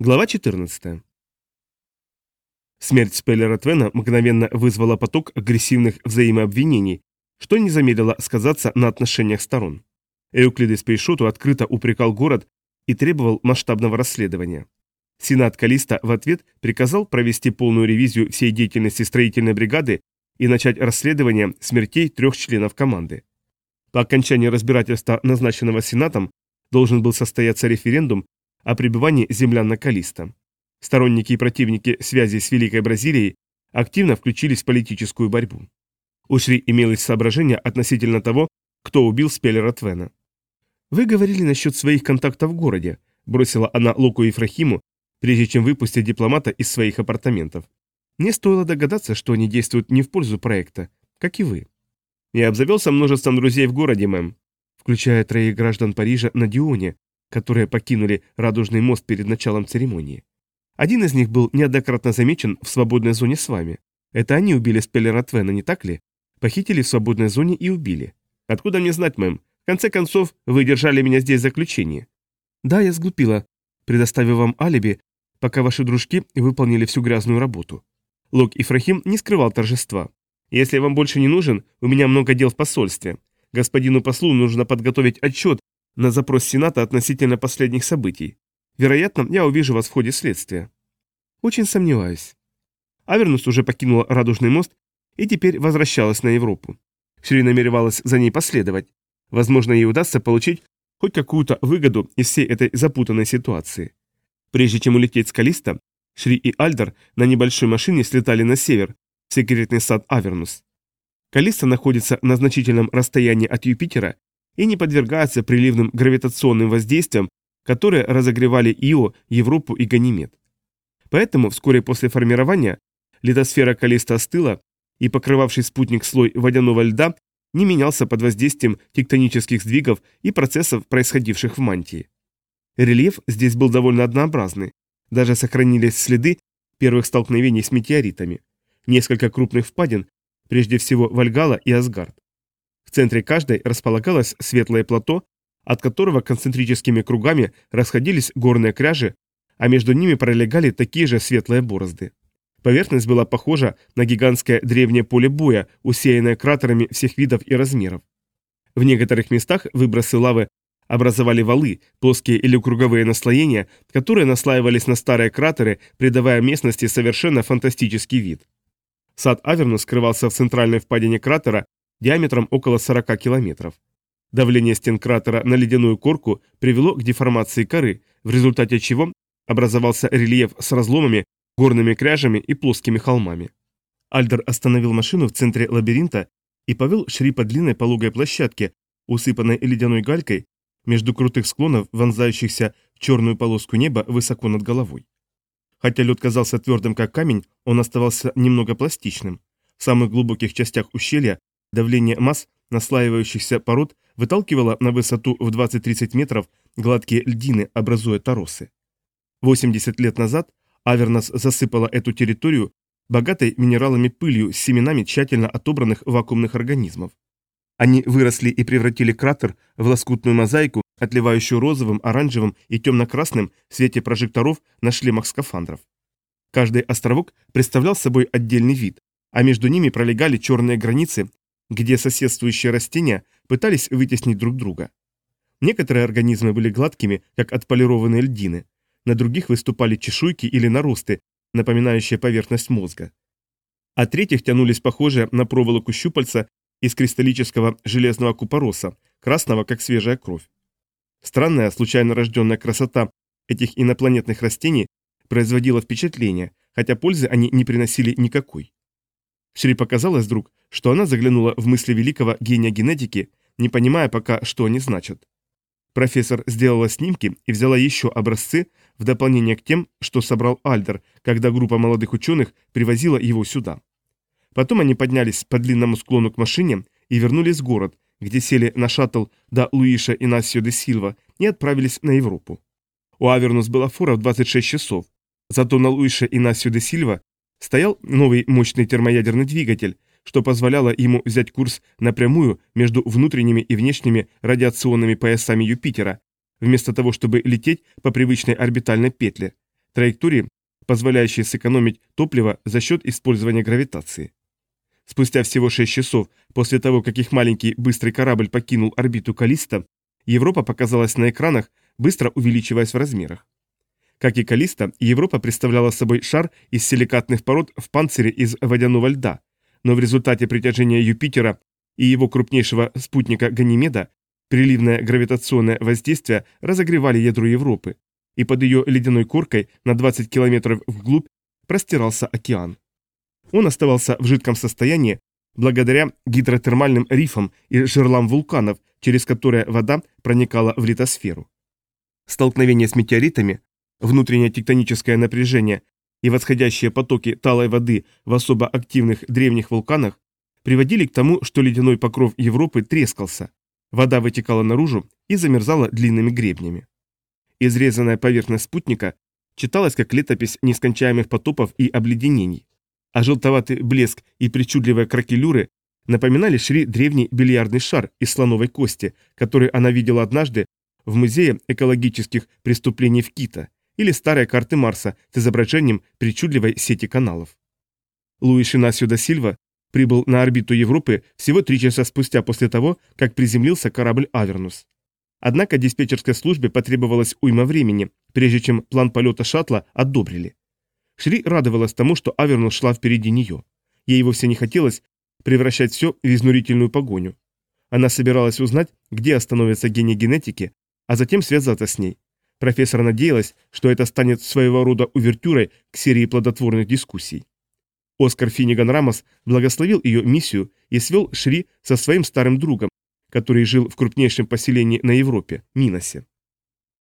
Глава 14. Смерть Спеллера Твена мгновенно вызвала поток агрессивных взаимообвинений, что не замедлило сказаться на отношениях сторон. Эуклидес Пейшоту открыто упрекал город и требовал масштабного расследования. Сенат Калиста в ответ приказал провести полную ревизию всей деятельности строительной бригады и начать расследование смертей трех членов команды. По окончании разбирательства, назначенного Сенатом, должен был состояться референдум о пребывании землян на Калиста. Сторонники и противники связи с Великой Бразилией активно включились в политическую борьбу. У Шри имелось соображение относительно того, кто убил Спеллера Твена. «Вы говорили насчет своих контактов в городе», – бросила она Луку Ефрахиму, прежде чем выпустить дипломата из своих апартаментов. «Мне стоило догадаться, что они действуют не в пользу проекта, как и вы». «Я обзавелся множеством друзей в городе, мэм», включая троих граждан Парижа на Дионе, которые покинули Радужный мост перед началом церемонии. Один из них был неоднократно замечен в свободной зоне с вами. Это они убили Спеллера Твена, не так ли? Похитили в свободной зоне и убили. Откуда мне знать, мэм? В конце концов, вы держали меня здесь в заключении. Да, я сглупила, предоставив вам алиби, пока ваши дружки выполнили всю грязную работу. Лок Ифрахим не скрывал торжества. Если вам больше не нужен, у меня много дел в посольстве. Господину послу нужно подготовить отчет на запрос Сената относительно последних событий. Вероятно, я увижу вас в ходе следствия. Очень сомневаюсь. Авернус уже покинула Радужный мост и теперь возвращалась на Европу. Шри намеревалась за ней последовать. Возможно, ей удастся получить хоть какую-то выгоду из всей этой запутанной ситуации. Прежде чем улететь с Калиста, Шри и Альдер на небольшой машине слетали на север, в секретный сад Авернус. Калиста находится на значительном расстоянии от Юпитера и не подвергается приливным гравитационным воздействиям, которые разогревали Ио, Европу и Ганимед. Поэтому вскоре после формирования литосфера Калиста остыла, и покрывавший спутник слой водяного льда не менялся под воздействием тектонических сдвигов и процессов, происходивших в мантии. Рельеф здесь был довольно однообразный, даже сохранились следы первых столкновений с метеоритами, несколько крупных впадин, прежде всего Вальгала и Асгард. Центре каждой располагалось светлое плато, от которого концентрическими кругами расходились горные кряжи, а между ними пролегали такие же светлые борозды. Поверхность была похожа на гигантское древнее поле боя, усеянное кратерами всех видов и размеров. В некоторых местах выбросы лавы образовали валы, плоские или круговые наслоения, которые наслаивались на старые кратеры, придавая местности совершенно фантастический вид. Сад Аверну скрывался в центральной впадине кратера диаметром около 40 километров. Давление стен кратера на ледяную корку привело к деформации коры, в результате чего образовался рельеф с разломами, горными кряжами и плоскими холмами. Альдер остановил машину в центре лабиринта и повел Шри по длинной пологой площадке, усыпанной ледяной галькой, между крутых склонов, вонзающихся в черную полоску неба высоко над головой. Хотя лед казался твердым как камень, он оставался немного пластичным. В самых глубоких частях ущелья Давление масс, наслаивающихся пород, выталкивало на высоту в 20-30 метров гладкие льдины, образуя торосы. 80 лет назад Авернос засыпала эту территорию богатой минералами пылью с семенами тщательно отобранных вакуумных организмов. Они выросли и превратили кратер в лоскутную мозаику, отливающую розовым, оранжевым и темно-красным в свете прожекторов на шлемах скафандров. Каждый островок представлял собой отдельный вид, а между ними пролегали черные границы, где соседствующие растения пытались вытеснить друг друга. Некоторые организмы были гладкими, как отполированные льдины, на других выступали чешуйки или наросты, напоминающие поверхность мозга. А третьих тянулись похожие на проволоку щупальца из кристаллического железного купороса, красного, как свежая кровь. Странная, случайно рожденная красота этих инопланетных растений производила впечатление, хотя пользы они не приносили никакой. Шри показалось вдруг, что она заглянула в мысли великого гения генетики, не понимая пока, что они значат. Профессор сделала снимки и взяла еще образцы в дополнение к тем, что собрал Альдер, когда группа молодых ученых привозила его сюда. Потом они поднялись по длинному склону к машине и вернулись в город, где сели на шаттл до Луиша Инасио де Силва и отправились на Европу. У Авернус была фора в 26 часов, зато на Луише Инасио де Сильва стоял новый мощный термоядерный двигатель, что позволяло ему взять курс напрямую между внутренними и внешними радиационными поясами Юпитера, вместо того, чтобы лететь по привычной орбитальной петле, траектории, позволяющие сэкономить топливо за счет использования гравитации. Спустя всего 6 часов после того, как их маленький быстрый корабль покинул орбиту Калиста, Европа показалась на экранах, быстро увеличиваясь в размерах. Как и Калиста, Европа представляла собой шар из силикатных пород в панцире из водяного льда, но в результате притяжения Юпитера и его крупнейшего спутника Ганимеда приливное гравитационное воздействие разогревали ядро Европы, и под ее ледяной коркой на 20 километров вглубь простирался океан. Он оставался в жидком состоянии благодаря гидротермальным рифам и жерлам вулканов, через которые вода проникала в литосферу. Столкновение с метеоритами, внутреннее тектоническое напряжение и восходящие потоки талой воды в особо активных древних вулканах приводили к тому, что ледяной покров Европы трескался, вода вытекала наружу и замерзала длинными гребнями. Изрезанная поверхность спутника читалась как летопись нескончаемых потопов и обледенений, а желтоватый блеск и причудливые кракелюры напоминали Шри древний бильярдный шар из слоновой кости, который она видела однажды в Музее экологических преступлений в Кита, или старые карты Марса с изображением причудливой сети каналов. Луиш Инасио да Сильва прибыл на орбиту Европы всего три часа спустя после того, как приземлился корабль «Авернус». Однако диспетчерской службе потребовалось уйма времени, прежде чем план полета шаттла одобрили. Шри радовалась тому, что Авернус шла впереди нее. Ей вовсе не хотелось превращать все в изнурительную погоню. Она собиралась узнать, где остановится гений генетики, а затем связаться с ней. Профессор надеялась, что это станет своего рода увертюрой к серии плодотворных дискуссий. Оскар Финниган Рамос благословил ее миссию и свел Шри со своим старым другом, который жил в крупнейшем поселении на Европе – Миносе.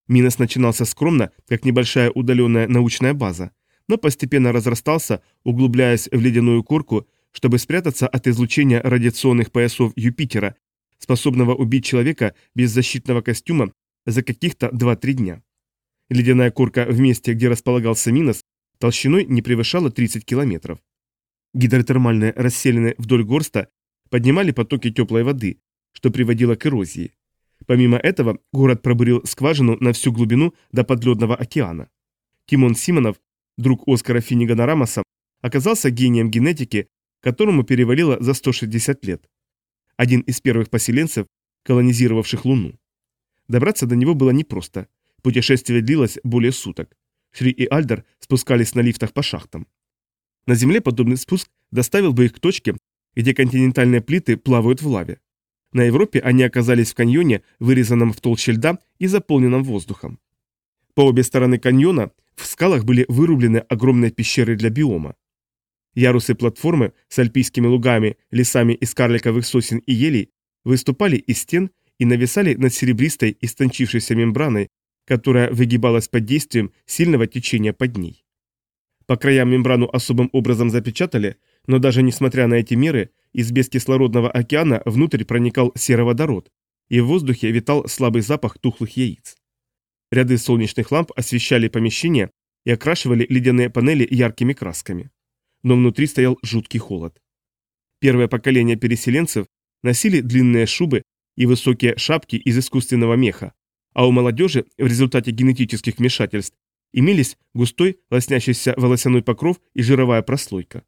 Минос начинался скромно, как небольшая удаленная научная база, но постепенно разрастался, углубляясь в ледяную корку, чтобы спрятаться от излучения радиационных поясов Юпитера, способного убить человека без защитного костюма за каких-то 2-3 дня. Ледяная корка в месте, где располагался Минос, толщиной не превышала 30 километров. Гидротермальные расселены вдоль горста поднимали потоки теплой воды, что приводило к эрозии. Помимо этого, город пробурил скважину на всю глубину до подледного океана. Тимон Симонов, друг Оскара Финнигана Рамоса, оказался гением генетики, которому перевалило за 160 лет. Один из первых поселенцев, колонизировавших Луну. Добраться до него было непросто. Путешествие длилось более суток. Шри и Альдер спускались на лифтах по шахтам. На Земле подобный спуск доставил бы их к точке, где континентальные плиты плавают в лаве. На Европе они оказались в каньоне, вырезанном в толще льда и заполненном воздухом. По обе стороны каньона в скалах были вырублены огромные пещеры для биома. Ярусы платформы с альпийскими лугами, лесами из карликовых сосен и елей выступали из стен и нависали над серебристой истончившейся мембраной, которая выгибалась под действием сильного течения под ней. По краям мембрану особым образом запечатали, но даже несмотря на эти меры, из бескислородного океана внутрь проникал сероводород, и в воздухе витал слабый запах тухлых яиц. Ряды солнечных ламп освещали помещение и окрашивали ледяные панели яркими красками. Но внутри стоял жуткий холод. Первое поколение переселенцев носили длинные шубы и высокие шапки из искусственного меха, а у молодежи в результате генетических вмешательств имелись густой лоснящийся волосяной покров и жировая прослойка.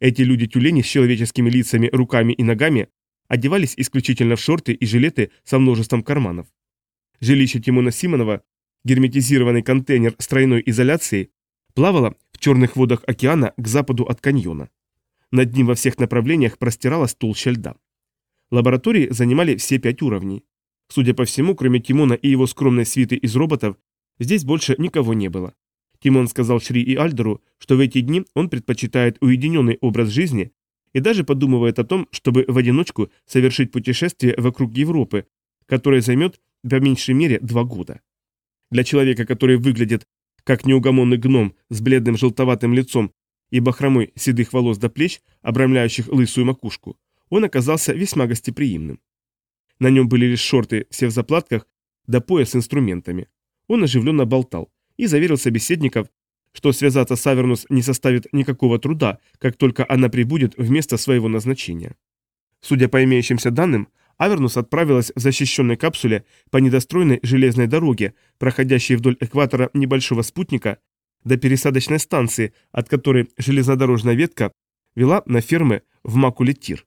Эти люди-тюлени с человеческими лицами, руками и ногами одевались исключительно в шорты и жилеты со множеством карманов. Жилище Тимона Симонова, герметизированный контейнер с тройной изоляцией, плавало в черных водах океана к западу от каньона. Над ним во всех направлениях простиралась толща льда. Лаборатории занимали все пять уровней. Судя по всему, кроме Тимона и его скромной свиты из роботов, здесь больше никого не было. Тимон сказал Шри и Альдеру, что в эти дни он предпочитает уединенный образ жизни и даже подумывает о том, чтобы в одиночку совершить путешествие вокруг Европы, которое займет по меньшей мере два года. Для человека, который выглядит как неугомонный гном с бледным желтоватым лицом и бахромой седых волос до плеч, обрамляющих лысую макушку, он оказался весьма гостеприимным. На нем были лишь шорты, все в заплатках, да пояс с инструментами. Он оживленно болтал, и заверил собеседников, что связаться с Авернус не составит никакого труда, как только она прибудет в место своего назначения. Судя по имеющимся данным, Авернус отправилась в защищенной капсуле по недостроенной железной дороге, проходящей вдоль экватора небольшого спутника, до пересадочной станции, от которой железнодорожная ветка вела на фермы в Макуле-Тир.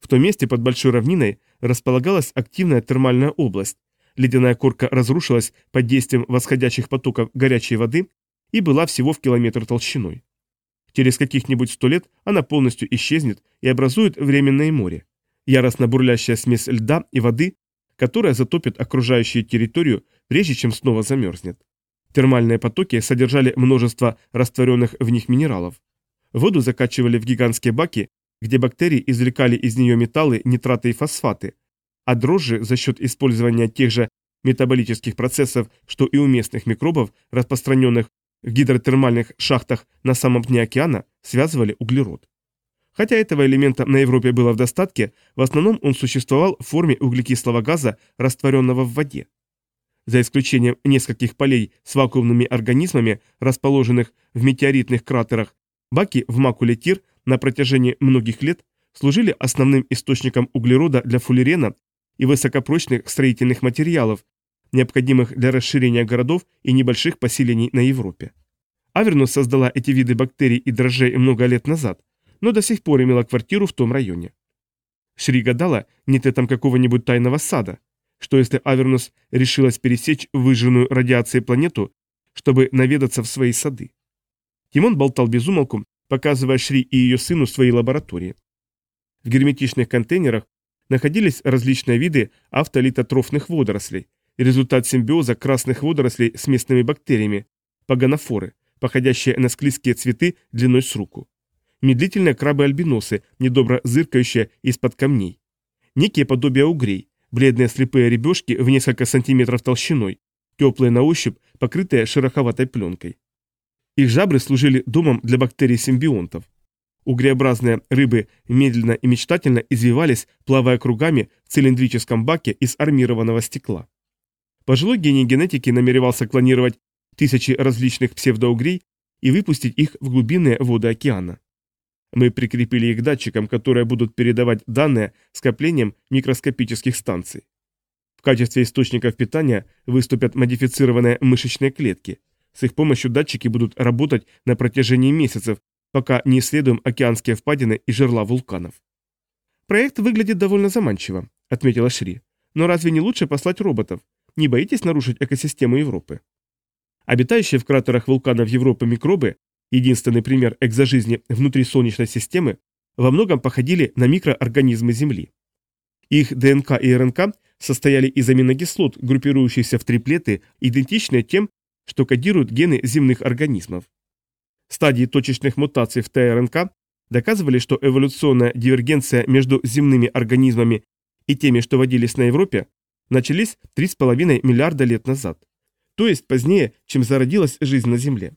В том месте под большой равниной располагалась активная термальная область. Ледяная корка разрушилась под действием восходящих потоков горячей воды и была всего в километр толщиной. Через каких-нибудь сто лет она полностью исчезнет и образует временное море. Яростно бурлящая смесь льда и воды, которая затопит окружающую территорию, прежде чем снова замерзнет. Термальные потоки содержали множество растворенных в них минералов. Воду закачивали в гигантские баки, где бактерии извлекали из нее металлы, нитраты и фосфаты, а дрожжи за счет использования тех же метаболических процессов, что и у местных микробов, распространенных в гидротермальных шахтах на самом дне океана, связывали углерод. Хотя этого элемента на Европе было в достатке, в основном он существовал в форме углекислого газа, растворенного в воде. За исключением нескольких полей с вакуумными организмами, расположенных в метеоритных кратерах, баки в макуле Тир на протяжении многих лет служили основным источником углерода для фуллерена и высокопрочных строительных материалов, необходимых для расширения городов и небольших поселений на Европе. Авернус создала эти виды бактерий и дрожжей много лет назад, но до сих пор имела квартиру в том районе. Шри гадала, нет ли там какого-нибудь тайного сада, что если Авернус решилась пересечь выжженную радиацией планету, чтобы наведаться в свои сады. Тимон болтал без умолку, показывая Шри и ее сыну свои лаборатории. В герметичных контейнерах находились различные виды автолитотрофных водорослей, результат симбиоза красных водорослей с местными бактериями, паганофоры, походящие на склизкие цветы длиной с руку. Медлительные крабы-альбиносы, недобро зыркающие из-под камней. Некие подобия угрей, бледные слепые ребешки в несколько сантиметров толщиной, теплые на ощупь, покрытые шероховатой пленкой. Их жабры служили домом для бактерий-симбионтов. Угреобразные рыбы медленно и мечтательно извивались, плавая кругами в цилиндрическом баке из армированного стекла. Пожилой гений генетики намеревался клонировать тысячи различных псевдоугрей и выпустить их в глубинные воды океана. Мы прикрепили их к датчикам, которые будут передавать данные скоплением микроскопических станций. В качестве источников питания выступят модифицированные мышечные клетки. С их помощью датчики будут работать на протяжении месяцев, пока не исследуем океанские впадины и жерла вулканов. «Проект выглядит довольно заманчиво», — отметила Шри. «Но разве не лучше послать роботов? Не боитесь нарушить экосистему Европы?» Обитающие в кратерах вулканов Европы микробы единственный пример экзожизни внутри Солнечной системы, во многом походили на микроорганизмы Земли. Их ДНК и РНК состояли из аминокислот, группирующихся в триплеты, идентичные тем, что кодируют гены земных организмов. Стадии точечных мутаций в ТРНК доказывали, что эволюционная дивергенция между земными организмами и теми, что водились на Европе, начались 3,5 миллиарда лет назад, то есть позднее, чем зародилась жизнь на Земле.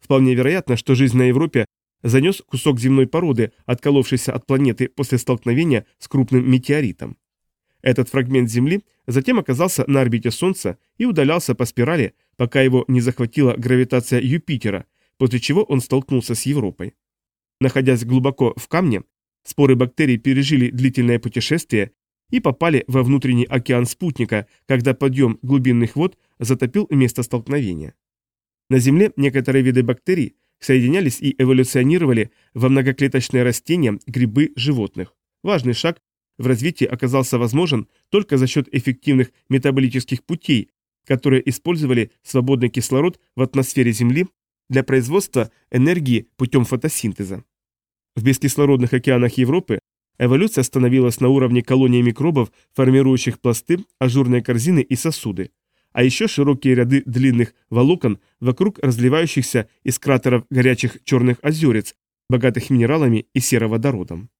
Вполне вероятно, что жизнь на Европе занес кусок земной породы, отколовшийся от планеты после столкновения с крупным метеоритом. Этот фрагмент Земли затем оказался на орбите Солнца и удалялся по спирали, пока его не захватила гравитация Юпитера, после чего он столкнулся с Европой. Находясь глубоко в камне, споры бактерий пережили длительное путешествие и попали во внутренний океан спутника, когда подъем глубинных вод затопил место столкновения. На Земле некоторые виды бактерий соединялись и эволюционировали во многоклеточные растения, грибы, животных. Важный шаг в развитии оказался возможен только за счет эффективных метаболических путей, которые использовали свободный кислород в атмосфере Земли для производства энергии путем фотосинтеза. В бескислородных океанах Европы эволюция становилась на уровне колонии микробов, формирующих пласты, ажурные корзины и сосуды а еще широкие ряды длинных волокон вокруг разливающихся из кратеров горячих черных озерец, богатых минералами и сероводородом.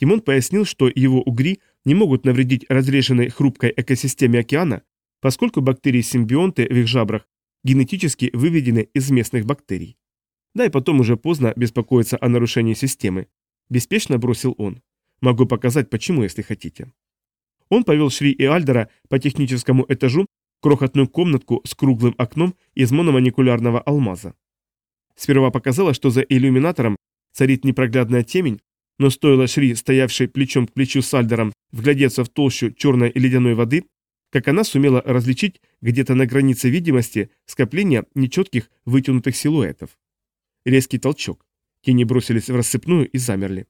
Тимон пояснил, что его угри не могут навредить разреженной хрупкой экосистеме океана, поскольку бактерии-симбионты в их жабрах генетически выведены из местных бактерий. Да и потом уже поздно беспокоиться о нарушении системы. Беспечно бросил он. Могу показать, почему, если хотите. Он повел Шри и Альдера по техническому этажу крохотную комнатку с круглым окном из мономаникулярного алмаза. Сперва показалось, что за иллюминатором царит непроглядная темень, но стоило Шри, стоявшей плечом к плечу с Альдером, вглядеться в толщу черной ледяной воды, как она сумела различить где-то на границе видимости скопление нечетких вытянутых силуэтов. Резкий толчок. Тени бросились в рассыпную и замерли.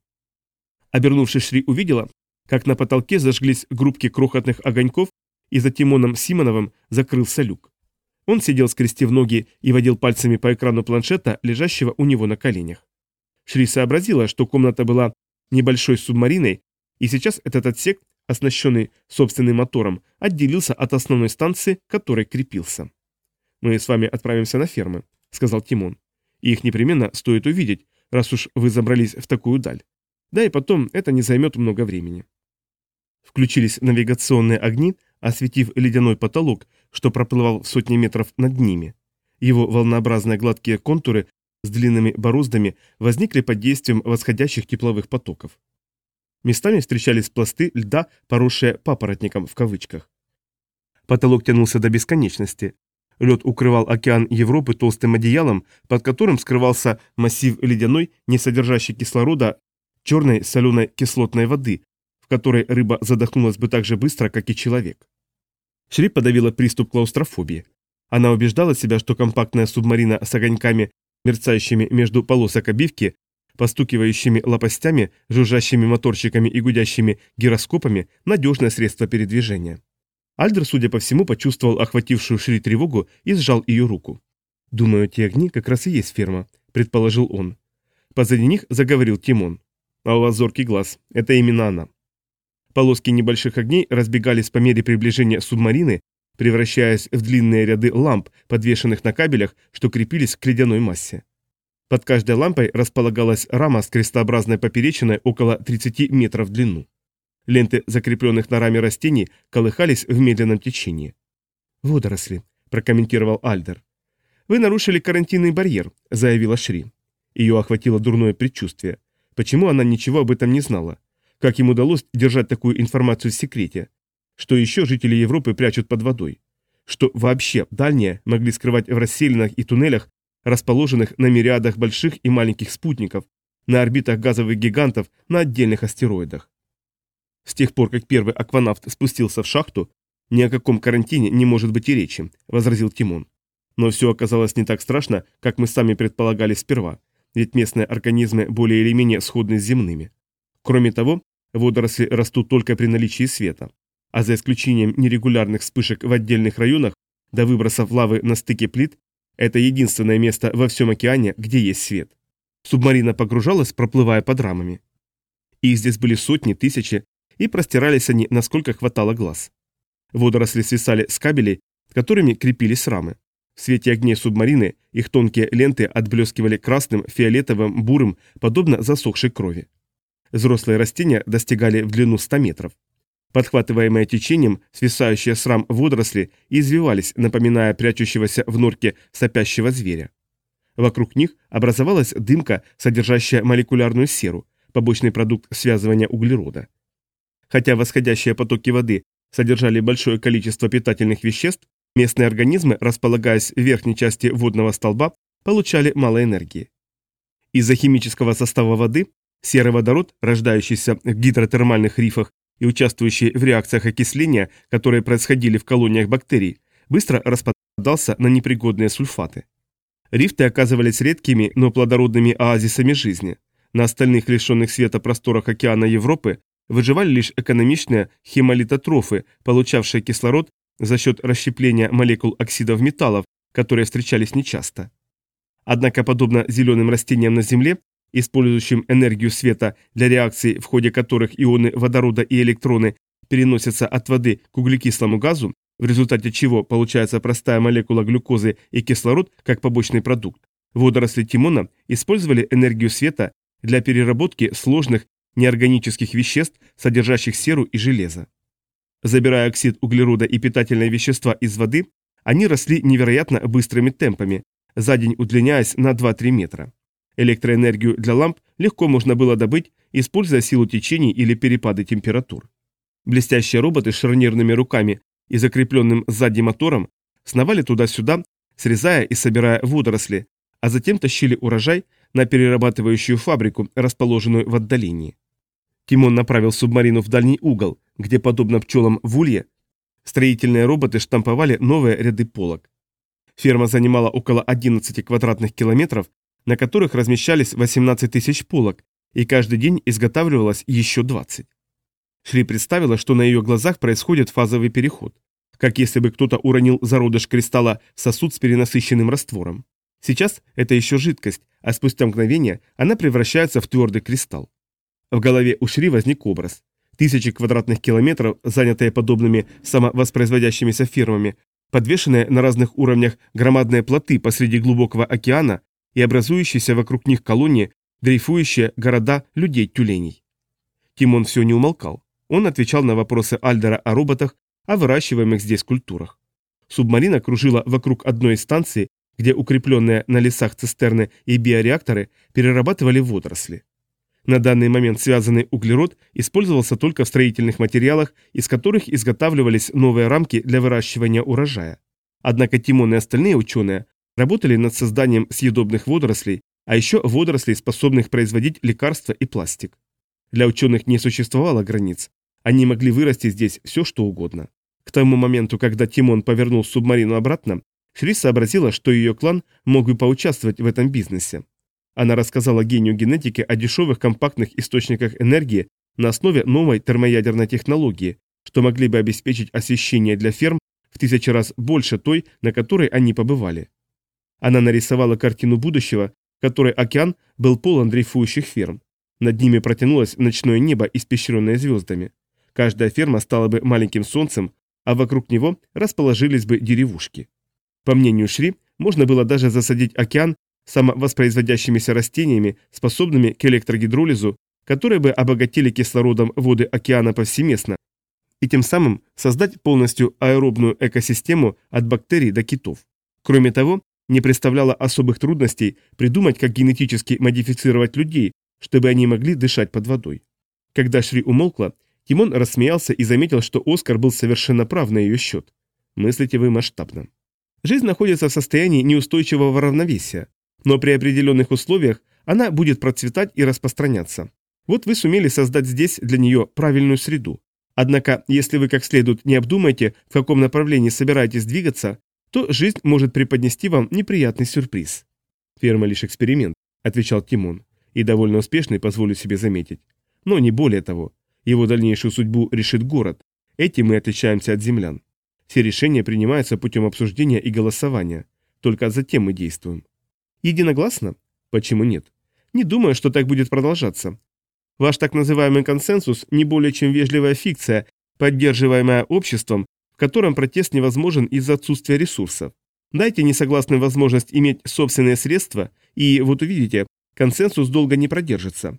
Обернувшись, Шри увидела, как на потолке зажглись группки крохотных огоньков, и за Тимоном Симоновым закрылся люк. Он сидел скрестив ноги и водил пальцами по экрану планшета, лежащего у него на коленях. Шри сообразила, что комната была небольшой субмариной, и сейчас этот отсек, оснащенный собственным мотором, отделился от основной станции, которой крепился. «Мы с вами отправимся на фермы», — сказал Тимон. «И их непременно стоит увидеть, раз уж вы забрались в такую даль. Да и потом это не займет много времени». Включились навигационные огни, осветив ледяной потолок, что проплывал в сотни метров над ними. Его волнообразные гладкие контуры с длинными бороздами возникли под действием восходящих тепловых потоков. Местами встречались пласты льда, поросшие папоротником в кавычках. Потолок тянулся до бесконечности. Лед укрывал океан Европы толстым одеялом, под которым скрывался массив ледяной, не содержащий кислорода, черной соленой кислотной воды, в которой рыба задохнулась бы так же быстро, как и человек. Шри подавила приступ клаустрофобии. Она убеждала себя, что компактная субмарина с огоньками, мерцающими между полосок обивки, постукивающими лопастями, жужжащими моторчиками и гудящими гироскопами – надежное средство передвижения. Альдер, судя по всему, почувствовал охватившую Шри тревогу и сжал ее руку. «Думаю, те огни как раз и есть ферма», – предположил он. Позади них заговорил Тимон. «А у вас зоркий глаз. Это именно она». Полоски небольших огней разбегались по мере приближения субмарины, превращаясь в длинные ряды ламп, подвешенных на кабелях, что крепились к ледяной массе. Под каждой лампой располагалась рама с крестообразной поперечиной около 30 метров в длину. Ленты, закрепленных на раме растений, колыхались в медленном течении. «Водоросли», – прокомментировал Альдер. «Вы нарушили карантинный барьер», – заявила Шри. Ее охватило дурное предчувствие. Почему она ничего об этом не знала? Как им удалось держать такую информацию в секрете? Что еще жители Европы прячут под водой? Что вообще дальние могли скрывать в расселенных и туннелях, расположенных на мириадах больших и маленьких спутников, на орбитах газовых гигантов, на отдельных астероидах? С тех пор, как первый акванавт спустился в шахту, ни о каком карантине не может быть и речи, возразил Тимон. Но все оказалось не так страшно, как мы сами предполагали сперва, ведь местные организмы более или менее сходны с земными. Кроме того, водоросли растут только при наличии света, а за исключением нерегулярных вспышек в отдельных районах до выбросов лавы на стыке плит, это единственное место во всем океане, где есть свет. Субмарина погружалась, проплывая под рамами. Их здесь были сотни, тысячи, и простирались они, насколько хватало глаз. Водоросли свисали с кабелей, которыми крепились рамы. В свете огней субмарины их тонкие ленты отблескивали красным, фиолетовым, бурым, подобно засохшей крови. Взрослые растения достигали в длину 100 метров. Подхватываемые течением, свисающие с рам водоросли извивались, напоминая прячущегося в норке сопящего зверя. Вокруг них образовалась дымка, содержащая молекулярную серу, побочный продукт связывания углерода. Хотя восходящие потоки воды содержали большое количество питательных веществ, местные организмы, располагаясь в верхней части водного столба, получали мало энергии. Из-за химического состава воды Серый водород, рождающийся в гидротермальных рифах и участвующий в реакциях окисления, которые происходили в колониях бактерий, быстро распадался на непригодные сульфаты. Рифты оказывались редкими, но плодородными оазисами жизни. На остальных лишенных света просторах океана Европы выживали лишь экономичные хемолитотрофы, получавшие кислород за счет расщепления молекул оксидов металлов, которые встречались нечасто. Однако, подобно зеленым растениям на Земле, использующим энергию света для реакций, в ходе которых ионы водорода и электроны переносятся от воды к углекислому газу, в результате чего получается простая молекула глюкозы и кислород как побочный продукт. Водоросли тимона использовали энергию света для переработки сложных неорганических веществ, содержащих серу и железо. Забирая оксид углерода и питательные вещества из воды, они росли невероятно быстрыми темпами, за день удлиняясь на 2-3 метра. Электроэнергию для ламп легко можно было добыть, используя силу течений или перепады температур. Блестящие роботы с шарнирными руками и закрепленным сзади мотором сновали туда-сюда, срезая и собирая водоросли, а затем тащили урожай на перерабатывающую фабрику, расположенную в отдалении. Тимон направил субмарину в дальний угол, где, подобно пчелам в улье, Строительные роботы штамповали новые ряды полок. Ферма занимала около 11 квадратных километров, на которых размещались 18 тысяч полок, и каждый день изготавливалось еще 20. Шри представила, что на ее глазах происходит фазовый переход, как если бы кто-то уронил зародыш кристалла в сосуд с перенасыщенным раствором. Сейчас это еще жидкость, а спустя мгновение она превращается в твердый кристалл. В голове у Шри возник образ. Тысячи квадратных километров, занятые подобными самовоспроизводящимися фермами, подвешенные на разных уровнях громадные плоты посреди глубокого океана и образующиеся вокруг них колонии, дрейфующие города людей-тюленей. Тимон все не умолкал. Он отвечал на вопросы Альдера о роботах, о выращиваемых здесь культурах. Субмарина кружила вокруг одной из станций, где укрепленные на лесах цистерны и биореакторы перерабатывали водоросли. На данный момент связанный углерод использовался только в строительных материалах, из которых изготавливались новые рамки для выращивания урожая. Однако Тимон и остальные ученые работали над созданием съедобных водорослей, а еще водорослей, способных производить лекарства и пластик. Для ученых не существовало границ. Они могли вырасти здесь все, что угодно. К тому моменту, когда Тимон повернул субмарину обратно, Шри сообразила, что ее клан мог бы поучаствовать в этом бизнесе. Она рассказала гению генетики о дешевых компактных источниках энергии на основе новой термоядерной технологии, что могли бы обеспечить освещение для ферм в тысячи раз больше той, на которой они побывали. Она нарисовала картину будущего, которой океан был полон дрейфующих ферм. Над ними протянулось ночное небо, испещренное звездами. Каждая ферма стала бы маленьким солнцем, а вокруг него расположились бы деревушки. По мнению Шри, можно было даже засадить океан самовоспроизводящимися растениями, способными к электрогидролизу, которые бы обогатили кислородом воды океана повсеместно, и тем самым создать полностью аэробную экосистему от бактерий до китов. Кроме того, не представляло особых трудностей придумать, как генетически модифицировать людей, чтобы они могли дышать под водой. Когда Шри умолкла, Тимон рассмеялся и заметил, что Оскар был совершенно прав на ее счет. Мыслите вы масштабно. Жизнь находится в состоянии неустойчивого равновесия но при определенных условиях она будет процветать и распространяться. Вот вы сумели создать здесь для нее правильную среду. Однако, если вы как следует не обдумаете, в каком направлении собираетесь двигаться, то жизнь может преподнести вам неприятный сюрприз. «Ферма лишь эксперимент», – отвечал Тимон, и довольно успешный, позволю себе заметить. Но не более того. Его дальнейшую судьбу решит город. Этим мы отличаемся от землян. Все решения принимаются путем обсуждения и голосования. Только затем мы действуем. Единогласно? Почему нет? Не думаю, что так будет продолжаться. Ваш так называемый консенсус не более чем вежливая фикция, поддерживаемая обществом, в котором протест невозможен из-за отсутствия ресурсов. Дайте несогласным возможность иметь собственные средства, и вот увидите, консенсус долго не продержится.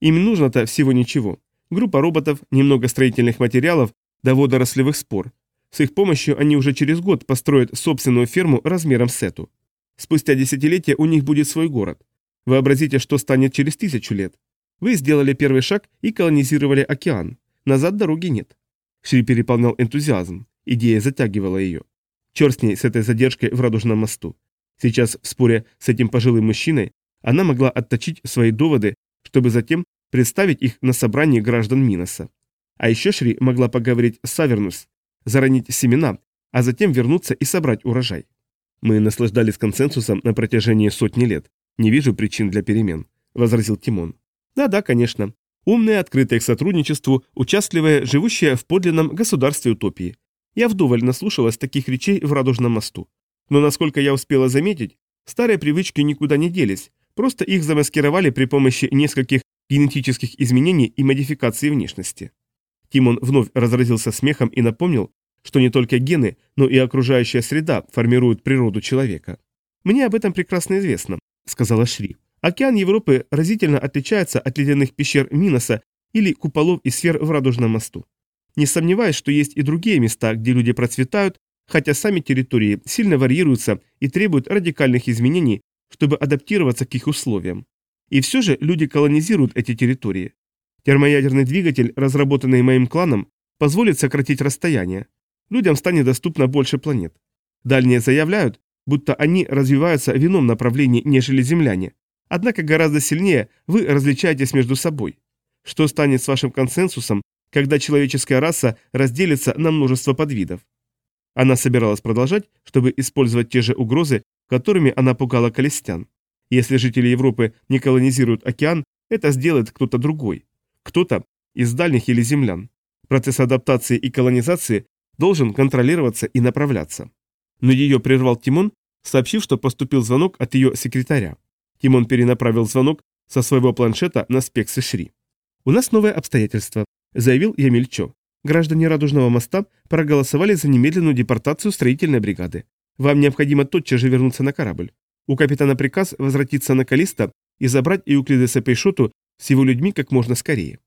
Им нужно-то всего ничего. Группа роботов, немного строительных материалов, до водорослевых спор. С их помощью они уже через год построят собственную ферму размером с эту. Спустя десятилетия у них будет свой город. Вообразите, что станет через тысячу лет. Вы сделали первый шаг и колонизировали океан. Назад дороги нет. Шри переполнял энтузиазм. Идея затягивала ее. Черт с ней, с этой задержкой в Радужном мосту. Сейчас в споре с этим пожилым мужчиной она могла отточить свои доводы, чтобы затем представить их на собрании граждан Миноса. А еще Шри могла поговорить с Савернус, заронить семена, а затем вернуться и собрать урожай. Мы наслаждались консенсусом на протяжении сотни лет. Не вижу причин для перемен», — возразил Тимон. «Да-да, конечно. Умные, открытые к сотрудничеству, участливые, живущие в подлинном государстве утопии. Я вдоволь наслушалась таких речей в Радужном мосту. Но, насколько я успела заметить, старые привычки никуда не делись, просто их замаскировали при помощи нескольких генетических изменений и модификации внешности». Тимон вновь разразился смехом и напомнил, что не только гены, но и окружающая среда формируют природу человека. «Мне об этом прекрасно известно», — сказала Шри. «Океан Европы разительно отличается от ледяных пещер Миноса или куполов и сфер в Радужном мосту. Не сомневаюсь, что есть и другие места, где люди процветают, хотя сами территории сильно варьируются и требуют радикальных изменений, чтобы адаптироваться к их условиям. И все же люди колонизируют эти территории. Термоядерный двигатель, разработанный моим кланом, позволит сократить расстояние людям станет доступно больше планет. Дальние заявляют, будто они развиваются в ином направлении, нежели земляне. Однако гораздо сильнее вы различаетесь между собой. Что станет с вашим консенсусом, когда человеческая раса разделится на множество подвидов. Она собиралась продолжать, чтобы использовать те же угрозы, которыми она пугала колестян. Если жители Европы не колонизируют океан, это сделает кто-то другой. Кто-то из дальних или землян. Процесс адаптации и колонизации должен контролироваться и направляться. Но ее прервал Тимон, сообщив, что поступил звонок от ее секретаря. Тимон перенаправил звонок со своего планшета на спексы Шри. «У нас новое обстоятельство», — заявил Ямильчо. «Граждане Радужного моста проголосовали за немедленную депортацию строительной бригады. Вам необходимо тотчас же вернуться на корабль. У капитана приказ возвратиться на Калиста и забрать Иуклидеса Пейшоту с его людьми как можно скорее.